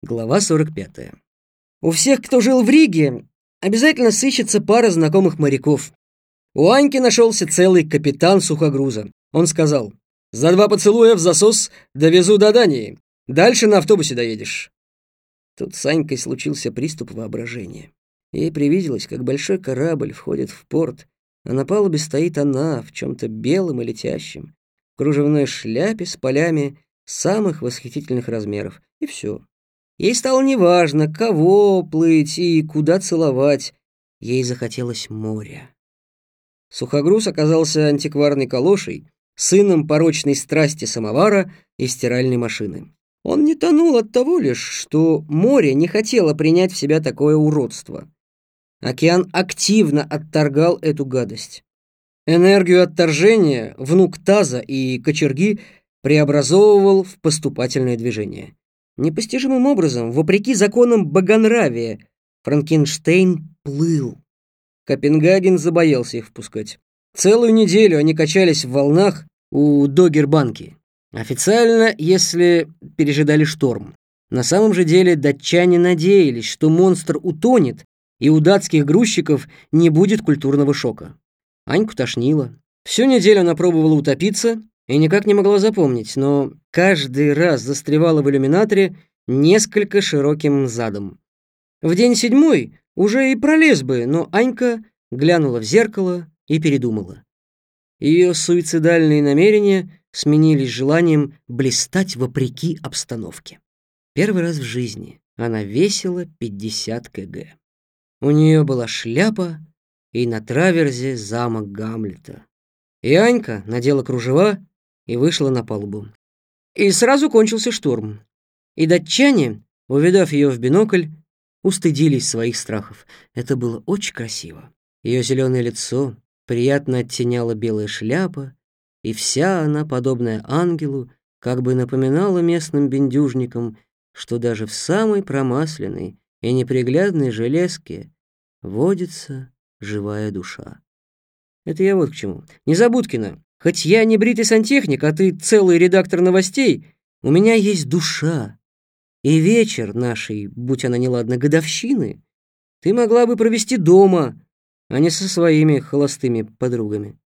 Глава 45. У всех, кто жил в Риге, обязательно сыщется пара знакомых моряков. У Аньки нашелся целый капитан сухогруза. Он сказал, «За два поцелуя в засос довезу до Дании. Дальше на автобусе доедешь». Тут с Анькой случился приступ воображения. Ей привиделось, как большой корабль входит в порт, а на палубе стоит она в чем-то белом и летящем, в кружевной шляпе с полями самых восхитительных размеров. И все. Ей стало неважно, кого плыть и куда целовать. Ей захотелось моря. Сухогруз оказался антикварной калошей, сыном порочной страсти самовара и стиральной машины. Он не тонул от того лишь, что море не хотело принять в себя такое уродство. Океан активно отторгал эту гадость. Энергию отторжения внук Таза и кочерги преобразовывал в поступательное движение. Непостижимым образом, вопреки законам богонравия, Франкенштейн плыл. Копенгаген забоялся их впускать. Целую неделю они качались в волнах у Догербанки. Официально, если пережидали шторм. На самом же деле датчане надеялись, что монстр утонет, и у датских грузчиков не будет культурного шока. Аньку тошнило. Всю неделю она пробовала утопиться, и никак не могла запомнить, но каждый раз застревала в иллюминаторе несколько широким задом. В день седьмой уже и пролез бы, но Анька глянула в зеркало и передумала. Ее суицидальные намерения сменились желанием блистать вопреки обстановке. Первый раз в жизни она весила 50 кг. У нее была шляпа и на траверзе замок Гамлета. И Анька надела кружева и вышла на палубу. И сразу кончился шторм. И датчане, увидав ее в бинокль, устыдились своих страхов. Это было очень красиво. Ее зеленое лицо приятно оттеняла белая шляпа, и вся она, подобная ангелу, как бы напоминала местным бендюжникам, что даже в самой промасленной и неприглядной железке водится живая душа. Это я вот к чему. Незабудкина, Хоть я не бритый сантехник, а ты целый редактор новостей, у меня есть душа. И вечер нашей, будь она неладна, годовщины, ты могла бы провести дома, а не со своими холостыми подругами.